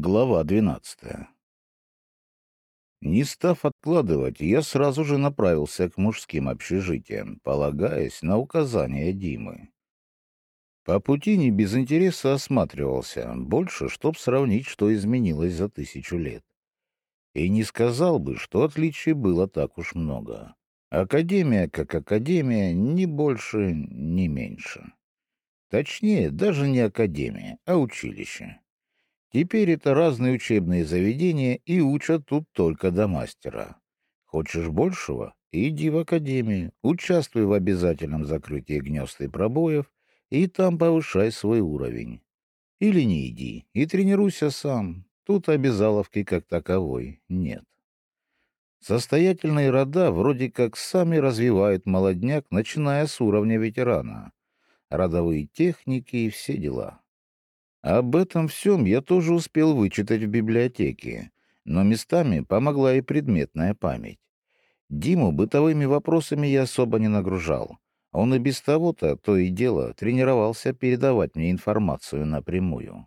Глава двенадцатая Не став откладывать, я сразу же направился к мужским общежитиям, полагаясь на указания Димы. По пути не без интереса осматривался, больше, чтоб сравнить, что изменилось за тысячу лет. И не сказал бы, что отличий было так уж много. Академия как академия, ни больше, ни меньше. Точнее, даже не академия, а училище. Теперь это разные учебные заведения и учат тут только до мастера. Хочешь большего? Иди в академию, участвуй в обязательном закрытии гнезд и пробоев, и там повышай свой уровень. Или не иди и тренируйся сам. Тут обязаловки как таковой нет. Состоятельные рода вроде как сами развивают молодняк, начиная с уровня ветерана. Родовые техники и все дела. Об этом всем я тоже успел вычитать в библиотеке, но местами помогла и предметная память. Диму бытовыми вопросами я особо не нагружал. Он и без того-то, то и дело, тренировался передавать мне информацию напрямую.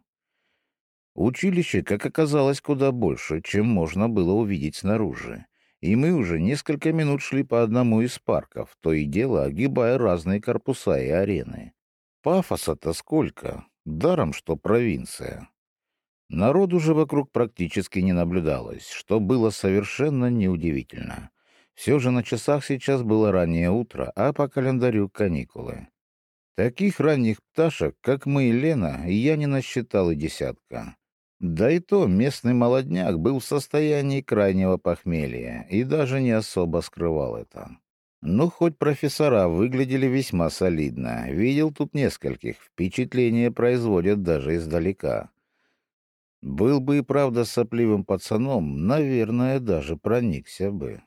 Училище, как оказалось, куда больше, чем можно было увидеть снаружи и мы уже несколько минут шли по одному из парков, то и дело огибая разные корпуса и арены. Пафоса-то сколько, даром что провинция. Народу же вокруг практически не наблюдалось, что было совершенно неудивительно. Все же на часах сейчас было раннее утро, а по календарю каникулы. Таких ранних пташек, как мы и Лена, я не насчитал и десятка. Да и то местный молодняк был в состоянии крайнего похмелья и даже не особо скрывал это. Ну, хоть профессора выглядели весьма солидно. Видел тут нескольких. Впечатление производят даже издалека. Был бы и правда сопливым пацаном, наверное, даже проникся бы.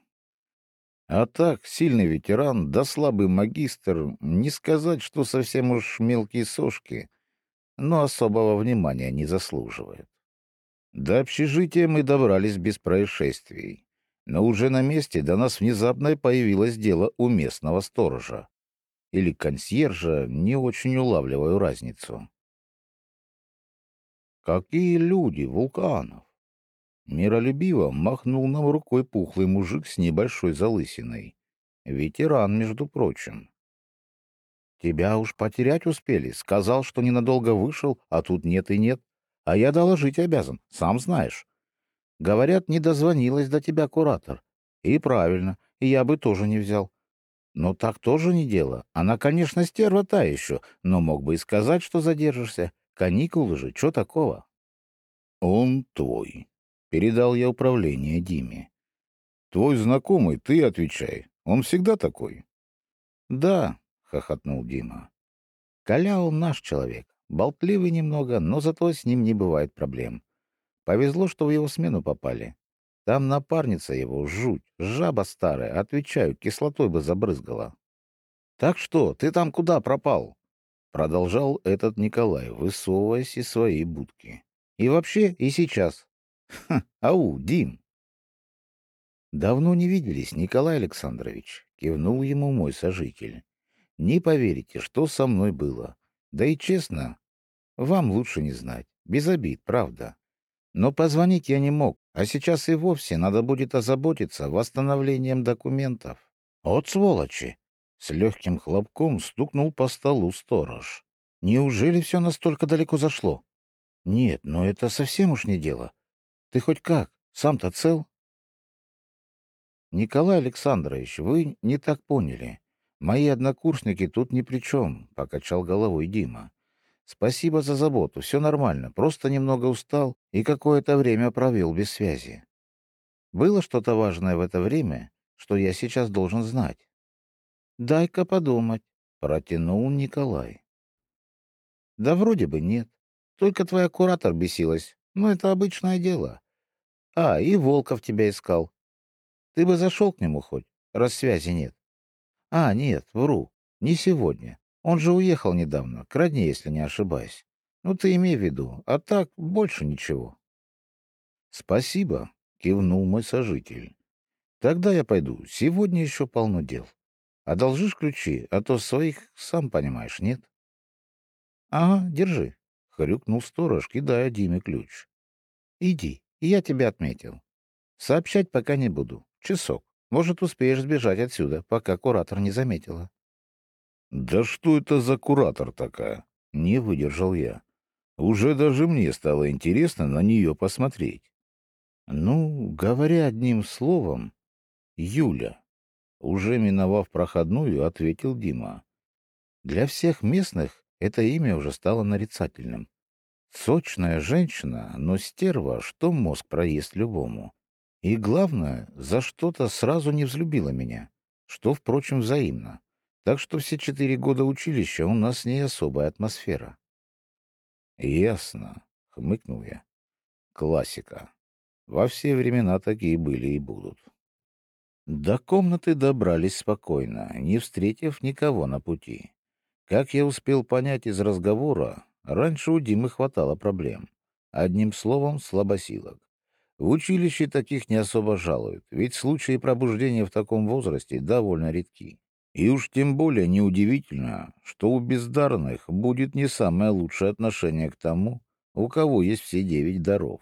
А так, сильный ветеран, да слабый магистр, не сказать, что совсем уж мелкие сошки, но особого внимания не заслуживает. До общежития мы добрались без происшествий. Но уже на месте до нас внезапно появилось дело у местного сторожа. Или консьержа, не очень улавливаю разницу. «Какие люди, Вулканов!» Миролюбиво махнул нам рукой пухлый мужик с небольшой залысиной. Ветеран, между прочим. «Тебя уж потерять успели. Сказал, что ненадолго вышел, а тут нет и нет. А я доложить обязан, сам знаешь. Говорят, не дозвонилась до тебя куратор. И правильно, и я бы тоже не взял. Но так тоже не дело. Она, конечно, стерва та еще, но мог бы и сказать, что задержишься. Каникулы же, что такого? Он твой. Передал я управление Диме. Твой знакомый, ты отвечай. Он всегда такой. Да, хохотнул Дима. Коля он наш человек. Болтливый немного, но зато с ним не бывает проблем. Повезло, что в его смену попали. Там напарница его, жуть, жаба старая, отвечаю, кислотой бы забрызгала. — Так что, ты там куда пропал? — продолжал этот Николай, высовываясь из своей будки. — И вообще, и сейчас. Ау, Дим! — Давно не виделись, Николай Александрович, — кивнул ему мой сожитель. — Не поверите, что со мной было. Да и честно, вам лучше не знать. Без обид, правда. Но позвонить я не мог, а сейчас и вовсе надо будет озаботиться восстановлением документов. От сволочи! С легким хлопком стукнул по столу сторож. Неужели все настолько далеко зашло? Нет, но это совсем уж не дело. Ты хоть как? Сам-то цел? Николай Александрович, вы не так поняли. Мои однокурсники тут ни при чем, — покачал головой Дима. Спасибо за заботу, все нормально, просто немного устал и какое-то время провел без связи. Было что-то важное в это время, что я сейчас должен знать? Дай-ка подумать, протянул Николай. Да вроде бы нет. Только твоя куратор бесилась. Но это обычное дело. А, и Волков тебя искал. Ты бы зашел к нему хоть, раз связи нет. А, нет, вру, не сегодня. Он же уехал недавно, к родне, если не ошибаюсь. Ну, ты имей в виду, а так больше ничего. — Спасибо, — кивнул мой сожитель. — Тогда я пойду, сегодня еще полно дел. Одолжишь ключи, а то своих, сам понимаешь, нет? — Ага, держи, — хрюкнул сторож, кидая Диме ключ. — Иди, я тебя отметил. Сообщать пока не буду. Часок. Может, успеешь сбежать отсюда, пока куратор не заметила. «Да что это за куратор такая?» — не выдержал я. Уже даже мне стало интересно на нее посмотреть. Ну, говоря одним словом, Юля. Уже миновав проходную, ответил Дима. Для всех местных это имя уже стало нарицательным. Сочная женщина, но стерва, что мозг проест любому. И главное, за что-то сразу не взлюбила меня, что, впрочем, взаимно. Так что все четыре года училища у нас не особая атмосфера. «Ясно», — хмыкнул я. «Классика. Во все времена такие были и будут». До комнаты добрались спокойно, не встретив никого на пути. Как я успел понять из разговора, раньше у Димы хватало проблем. Одним словом, слабосилок. В училище таких не особо жалуют, ведь случаи пробуждения в таком возрасте довольно редки. И уж тем более неудивительно, что у бездарных будет не самое лучшее отношение к тому, у кого есть все девять даров.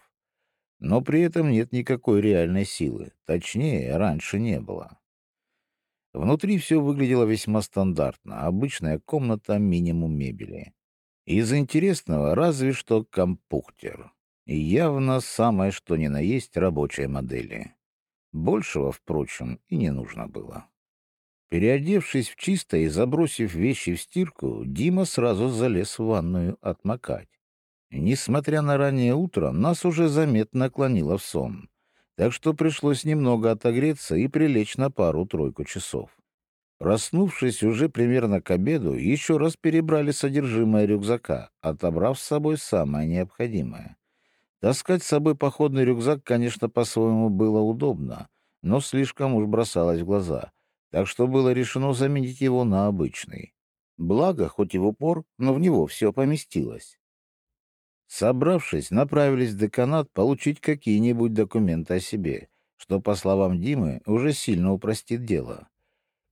Но при этом нет никакой реальной силы, точнее, раньше не было. Внутри все выглядело весьма стандартно, обычная комната, минимум мебели. Из интересного разве что компухтер. И явно самое что ни на есть рабочие модели. Большего, впрочем, и не нужно было. Переодевшись в чисто и забросив вещи в стирку, Дима сразу залез в ванную отмокать. Несмотря на раннее утро, нас уже заметно клонило в сон, так что пришлось немного отогреться и прилечь на пару-тройку часов. Проснувшись уже примерно к обеду, еще раз перебрали содержимое рюкзака, отобрав с собой самое необходимое. Таскать с собой походный рюкзак, конечно, по-своему было удобно, но слишком уж бросалось в глаза — так что было решено заменить его на обычный. Благо, хоть и в упор, но в него все поместилось. Собравшись, направились в деканат получить какие-нибудь документы о себе, что, по словам Димы, уже сильно упростит дело.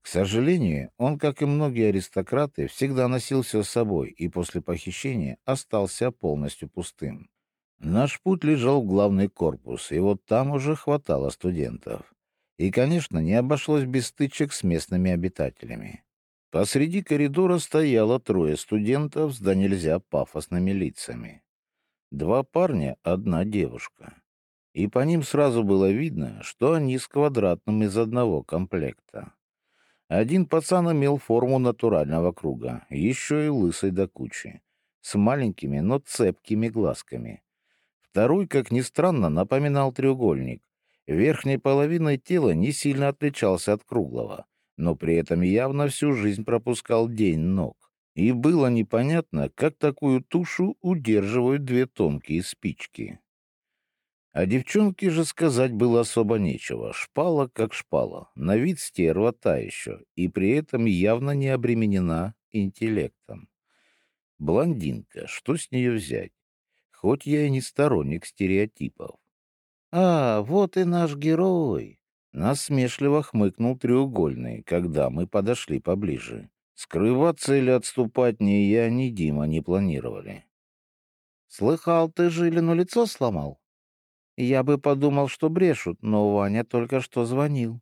К сожалению, он, как и многие аристократы, всегда носил все с собой и после похищения остался полностью пустым. Наш путь лежал в главный корпус, и вот там уже хватало студентов. И, конечно, не обошлось без стычек с местными обитателями. Посреди коридора стояло трое студентов с да нельзя пафосными лицами. Два парня, одна девушка. И по ним сразу было видно, что они с квадратным из одного комплекта. Один пацан имел форму натурального круга, еще и лысый до кучи, с маленькими, но цепкими глазками. Второй, как ни странно, напоминал треугольник, Верхней половиной тела не сильно отличался от круглого, но при этом явно всю жизнь пропускал день ног. И было непонятно, как такую тушу удерживают две тонкие спички. А девчонке же сказать было особо нечего. Шпала как шпала, на вид стерва та еще, и при этом явно не обременена интеллектом. Блондинка, что с нее взять? Хоть я и не сторонник стереотипов. «А, вот и наш герой!» Насмешливо хмыкнул треугольный, когда мы подошли поближе. Скрываться или отступать ни я, ни Дима не планировали. «Слыхал, ты Жилину лицо сломал?» «Я бы подумал, что брешут, но Ваня только что звонил».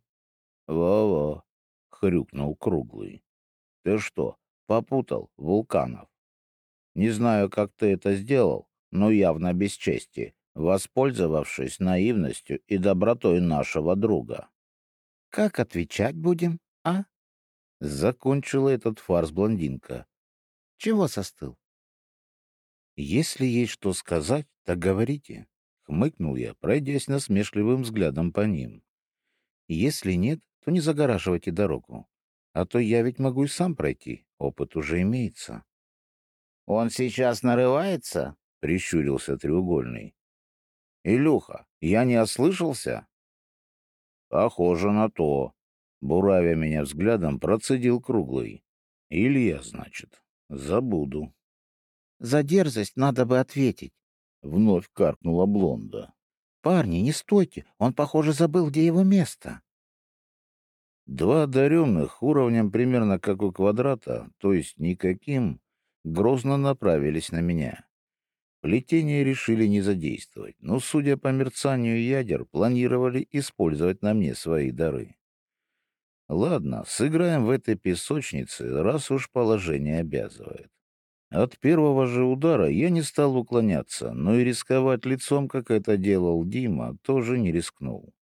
«Во-во», — хрюкнул Круглый. «Ты что, попутал, Вулканов?» «Не знаю, как ты это сделал, но явно без чести воспользовавшись наивностью и добротой нашего друга. «Как отвечать будем, а?» Закончила этот фарс блондинка. «Чего состыл?» «Если есть что сказать, так говорите», — хмыкнул я, пройдясь насмешливым взглядом по ним. «Если нет, то не загораживайте дорогу. А то я ведь могу и сам пройти, опыт уже имеется». «Он сейчас нарывается?» — прищурился треугольный. «Илюха, я не ослышался?» «Похоже на то», — буравя меня взглядом, процедил круглый. «Илья, значит. Забуду». «За дерзость надо бы ответить», — вновь каркнула блонда. «Парни, не стойте, он, похоже, забыл, где его место». Два одаренных уровнем примерно как у квадрата, то есть никаким, грозно направились на меня. Плетение решили не задействовать, но, судя по мерцанию ядер, планировали использовать на мне свои дары. Ладно, сыграем в этой песочнице, раз уж положение обязывает. От первого же удара я не стал уклоняться, но и рисковать лицом, как это делал Дима, тоже не рискнул.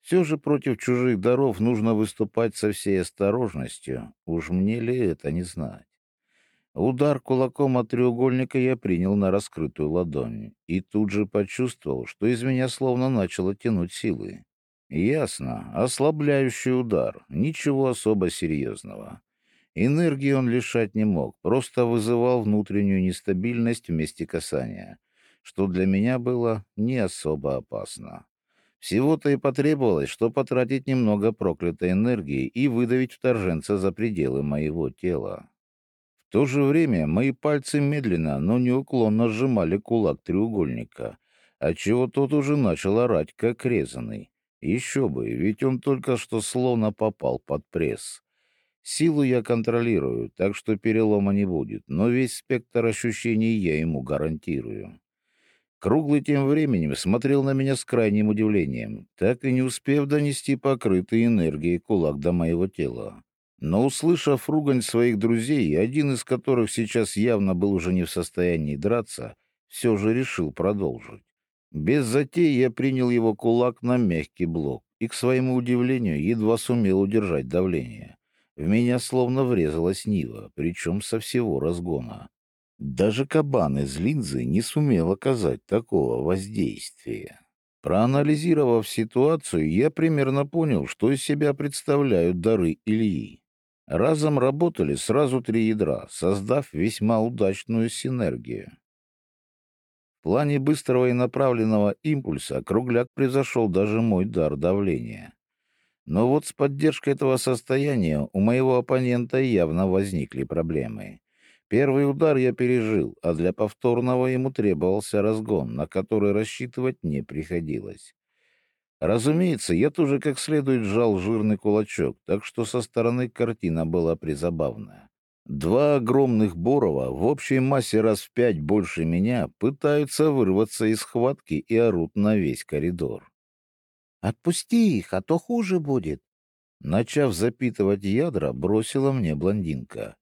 Все же против чужих даров нужно выступать со всей осторожностью, уж мне ли это не знать. Удар кулаком от треугольника я принял на раскрытую ладонь и тут же почувствовал, что из меня словно начало тянуть силы. Ясно, ослабляющий удар, ничего особо серьезного. Энергии он лишать не мог, просто вызывал внутреннюю нестабильность вместе касания, что для меня было не особо опасно. Всего-то и потребовалось, что потратить немного проклятой энергии и выдавить вторженца за пределы моего тела. То же время мои пальцы медленно, но неуклонно сжимали кулак треугольника, отчего тот уже начал орать, как резанный. Еще бы, ведь он только что словно попал под пресс. Силу я контролирую, так что перелома не будет, но весь спектр ощущений я ему гарантирую. Круглый тем временем смотрел на меня с крайним удивлением, так и не успев донести покрытый энергией кулак до моего тела. Но, услышав ругань своих друзей, один из которых сейчас явно был уже не в состоянии драться, все же решил продолжить. Без затей я принял его кулак на мягкий блок и, к своему удивлению, едва сумел удержать давление. В меня словно врезалась Нива, причем со всего разгона. Даже кабан из линзы не сумел оказать такого воздействия. Проанализировав ситуацию, я примерно понял, что из себя представляют дары Ильи. Разом работали сразу три ядра, создав весьма удачную синергию. В плане быстрого и направленного импульса кругляк превзошел даже мой дар давления. Но вот с поддержкой этого состояния у моего оппонента явно возникли проблемы. Первый удар я пережил, а для повторного ему требовался разгон, на который рассчитывать не приходилось. Разумеется, я тоже как следует сжал жирный кулачок, так что со стороны картина была призабавная. Два огромных Борова, в общей массе раз в пять больше меня, пытаются вырваться из схватки и орут на весь коридор. «Отпусти их, а то хуже будет!» Начав запитывать ядра, бросила мне блондинка.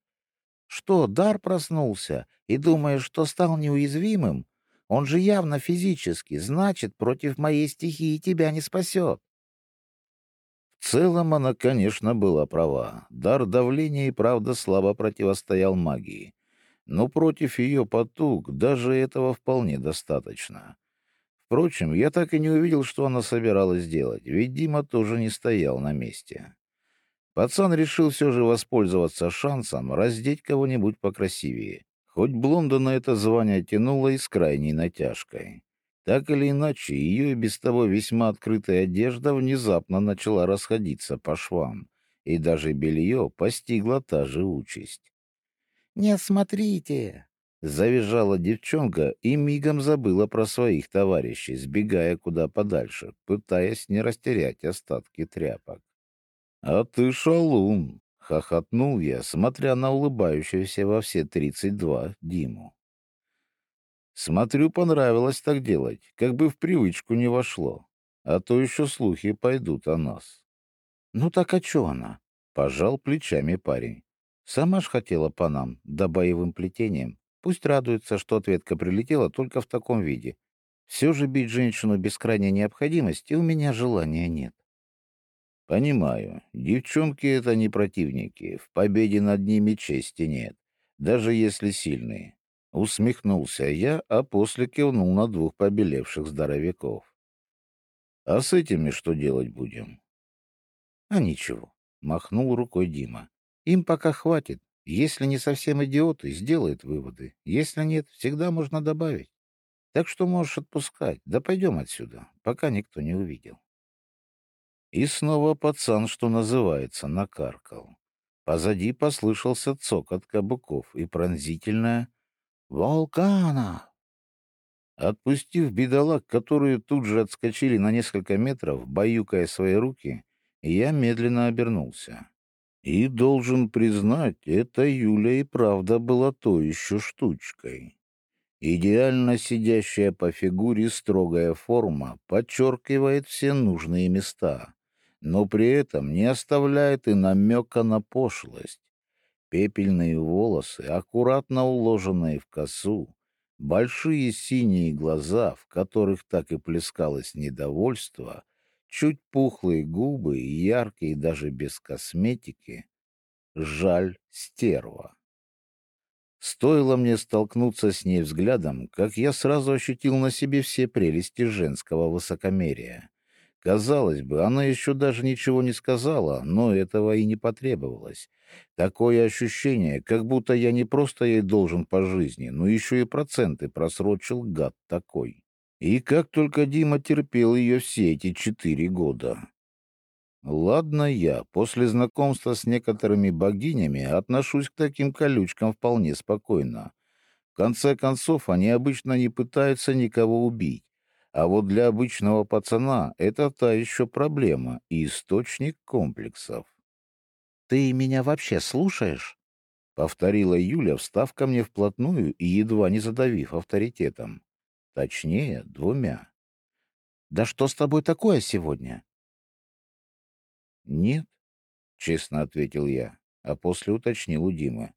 «Что, дар проснулся и думаешь, что стал неуязвимым? Он же явно физически, значит, против моей стихии тебя не спасет!» В целом она, конечно, была права. Дар давления и правда слабо противостоял магии. Но против ее потуг даже этого вполне достаточно. Впрочем, я так и не увидел, что она собиралась делать, ведь Дима тоже не стоял на месте. Пацан решил все же воспользоваться шансом раздеть кого-нибудь покрасивее. Хоть блонда на это звание тянуло и с крайней натяжкой. Так или иначе, ее и без того весьма открытая одежда внезапно начала расходиться по швам, и даже белье постигла та же участь. «Не смотрите!» — завизжала девчонка и мигом забыла про своих товарищей, сбегая куда подальше, пытаясь не растерять остатки тряпок. «А ты шалун!» — хохотнул я, смотря на улыбающегося во все тридцать два Диму. Смотрю, понравилось так делать, как бы в привычку не вошло. А то еще слухи пойдут о нас. — Ну так а че она? — пожал плечами парень. — Сама ж хотела по нам, да боевым плетением. Пусть радуется, что ответка прилетела только в таком виде. Все же бить женщину без крайней необходимости у меня желания нет. Понимаю, девчонки — это не противники, в победе над ними чести нет, даже если сильные. Усмехнулся я, а после кивнул на двух побелевших здоровяков. «А с этими что делать будем?» «А ничего», — махнул рукой Дима. «Им пока хватит. Если не совсем идиоты, сделает выводы. Если нет, всегда можно добавить. Так что можешь отпускать. Да пойдем отсюда, пока никто не увидел». И снова пацан, что называется, накаркал. Позади послышался цокот каблуков и пронзительное «Вулкана!» Отпустив бедолаг, которые тут же отскочили на несколько метров, баюкая свои руки, я медленно обернулся. И, должен признать, эта Юля и правда была то еще штучкой. Идеально сидящая по фигуре строгая форма подчеркивает все нужные места, но при этом не оставляет и намека на пошлость. Пепельные волосы, аккуратно уложенные в косу, большие синие глаза, в которых так и плескалось недовольство, чуть пухлые губы и яркие даже без косметики. Жаль стерва. Стоило мне столкнуться с ней взглядом, как я сразу ощутил на себе все прелести женского высокомерия. Казалось бы, она еще даже ничего не сказала, но этого и не потребовалось. Такое ощущение, как будто я не просто ей должен по жизни, но еще и проценты просрочил гад такой. И как только Дима терпел ее все эти четыре года. Ладно я, после знакомства с некоторыми богинями отношусь к таким колючкам вполне спокойно. В конце концов, они обычно не пытаются никого убить. А вот для обычного пацана это та еще проблема и источник комплексов. «Ты меня вообще слушаешь?» — повторила Юля, встав ко мне вплотную и едва не задавив авторитетом. Точнее, двумя. «Да что с тобой такое сегодня?» «Нет», — честно ответил я, а после уточнил у Димы.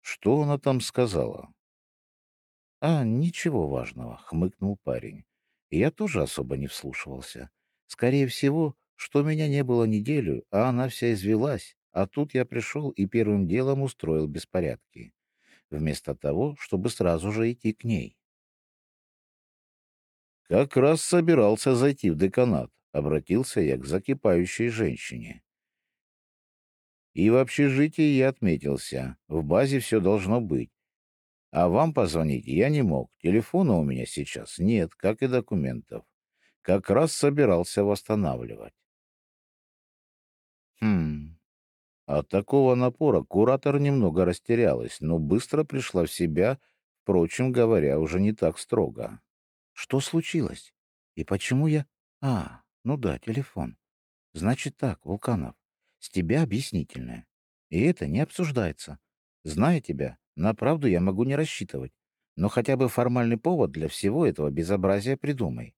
«Что она там сказала?» «А, ничего важного», — хмыкнул парень. Я тоже особо не вслушивался. Скорее всего, что меня не было неделю, а она вся извелась, а тут я пришел и первым делом устроил беспорядки, вместо того, чтобы сразу же идти к ней. Как раз собирался зайти в деканат, обратился я к закипающей женщине. И в общежитии я отметился. В базе все должно быть. А вам позвонить я не мог. Телефона у меня сейчас нет, как и документов. Как раз собирался восстанавливать. Хм. От такого напора куратор немного растерялась, но быстро пришла в себя, впрочем говоря, уже не так строго. Что случилось? И почему я... А, ну да, телефон. Значит так, Вулканов, с тебя объяснительное. И это не обсуждается. Зная тебя, на правду я могу не рассчитывать. Но хотя бы формальный повод для всего этого безобразия придумай.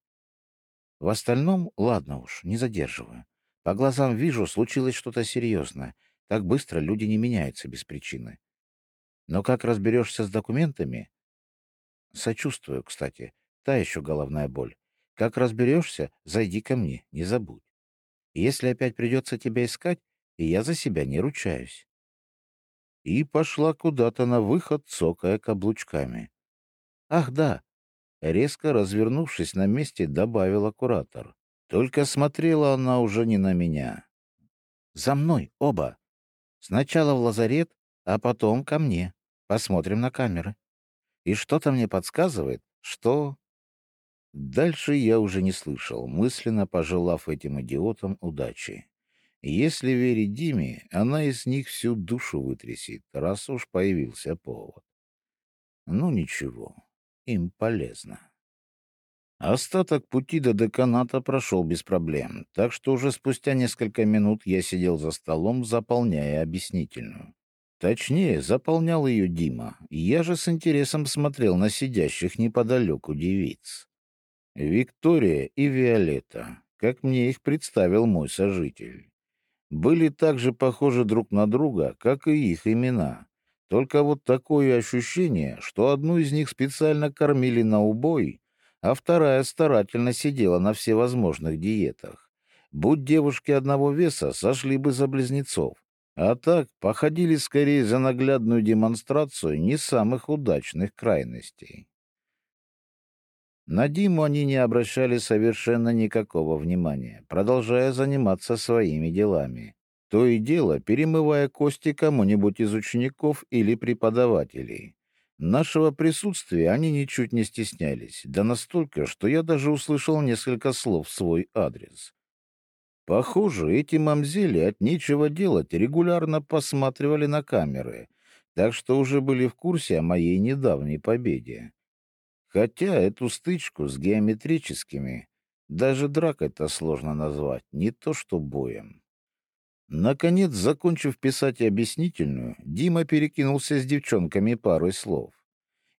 В остальном, ладно уж, не задерживаю. По глазам вижу, случилось что-то серьезное. Так быстро люди не меняются без причины. Но как разберешься с документами? Сочувствую, кстати. Та еще головная боль. Как разберешься, зайди ко мне, не забудь. Если опять придется тебя искать, и я за себя не ручаюсь. И пошла куда-то на выход, цокая каблучками. Ах, да. Резко развернувшись на месте, добавила куратор. Только смотрела она уже не на меня. За мной, оба. Сначала в лазарет, а потом ко мне. Посмотрим на камеры. И что-то мне подсказывает, что Дальше я уже не слышал, мысленно пожелав этим идиотам удачи. Если верить Диме, она из них всю душу вытрясет, раз уж появился повод. Ну ничего, им полезно. Остаток пути до деканата прошел без проблем, так что уже спустя несколько минут я сидел за столом, заполняя объяснительную. Точнее, заполнял ее Дима, я же с интересом смотрел на сидящих неподалеку девиц. Виктория и Виолетта, как мне их представил мой сожитель, были так же похожи друг на друга, как и их имена. Только вот такое ощущение, что одну из них специально кормили на убой, а вторая старательно сидела на всевозможных диетах. Будь девушки одного веса, сошли бы за близнецов. А так походили скорее за наглядную демонстрацию не самых удачных крайностей. На Диму они не обращали совершенно никакого внимания, продолжая заниматься своими делами. То и дело, перемывая кости кому-нибудь из учеников или преподавателей. Нашего присутствия они ничуть не стеснялись, да настолько, что я даже услышал несколько слов в свой адрес. Похоже, эти мамзели от нечего делать регулярно посматривали на камеры, так что уже были в курсе о моей недавней победе. Хотя эту стычку с геометрическими даже дракой-то сложно назвать, не то что боем. Наконец, закончив писать объяснительную, Дима перекинулся с девчонками парой слов.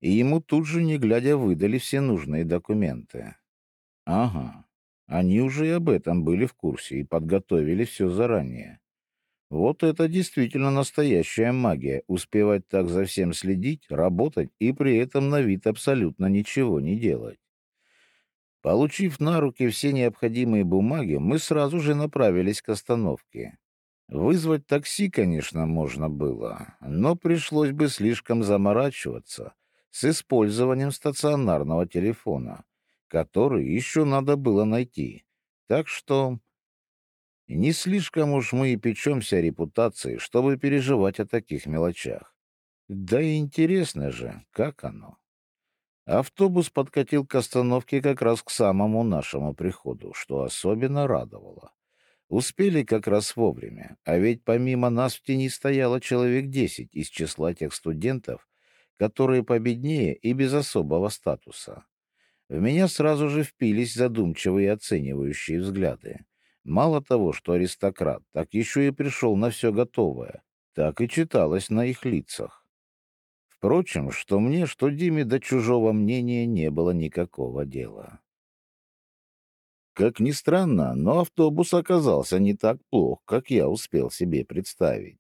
и ему тут же, не глядя, выдали все нужные документы. Ага, они уже и об этом были в курсе и подготовили все заранее. Вот это действительно настоящая магия — успевать так за всем следить, работать и при этом на вид абсолютно ничего не делать. Получив на руки все необходимые бумаги, мы сразу же направились к остановке. Вызвать такси, конечно, можно было, но пришлось бы слишком заморачиваться с использованием стационарного телефона, который еще надо было найти. Так что не слишком уж мы и печемся о репутации, чтобы переживать о таких мелочах. Да и интересно же, как оно. Автобус подкатил к остановке как раз к самому нашему приходу, что особенно радовало. Успели как раз вовремя, а ведь помимо нас в тени стояло человек десять из числа тех студентов, которые победнее и без особого статуса. В меня сразу же впились задумчивые оценивающие взгляды. Мало того, что аристократ, так еще и пришел на все готовое. Так и читалось на их лицах. Впрочем, что мне, что Диме до чужого мнения не было никакого дела. Как ни странно, но автобус оказался не так плох, как я успел себе представить.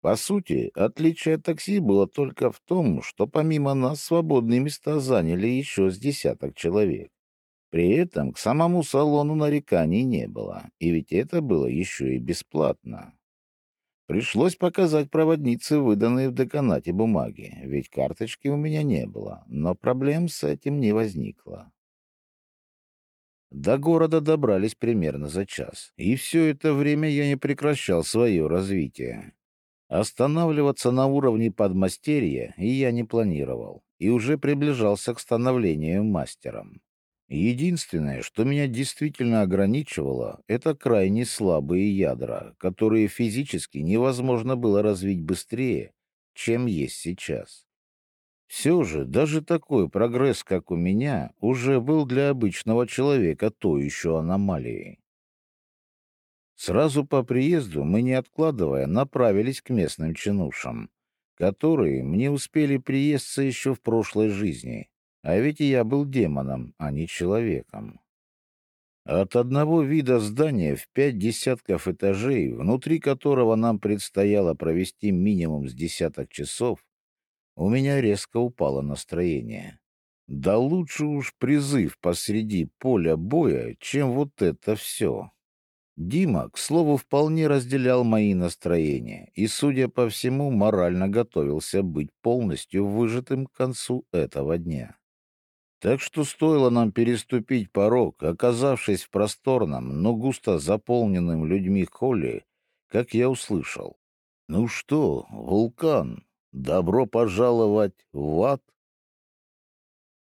По сути, отличие от такси было только в том, что помимо нас свободные места заняли еще с десяток человек. При этом к самому салону нареканий не было, и ведь это было еще и бесплатно. Пришлось показать проводнице выданные в деканате бумаги, ведь карточки у меня не было, но проблем с этим не возникло. До города добрались примерно за час, и все это время я не прекращал свое развитие. Останавливаться на уровне подмастерья я не планировал, и уже приближался к становлению мастером. Единственное, что меня действительно ограничивало, это крайне слабые ядра, которые физически невозможно было развить быстрее, чем есть сейчас. Все же, даже такой прогресс, как у меня, уже был для обычного человека то еще аномалией. Сразу по приезду мы, не откладывая, направились к местным чинушам, которые мне успели приесться еще в прошлой жизни, а ведь я был демоном, а не человеком. От одного вида здания в пять десятков этажей, внутри которого нам предстояло провести минимум с десяток часов, у меня резко упало настроение. Да лучше уж призыв посреди поля боя, чем вот это все. Дима, к слову, вполне разделял мои настроения и, судя по всему, морально готовился быть полностью выжатым к концу этого дня. Так что стоило нам переступить порог, оказавшись в просторном, но густо заполненном людьми холле, как я услышал. «Ну что, вулкан, Добро пожаловать в ад.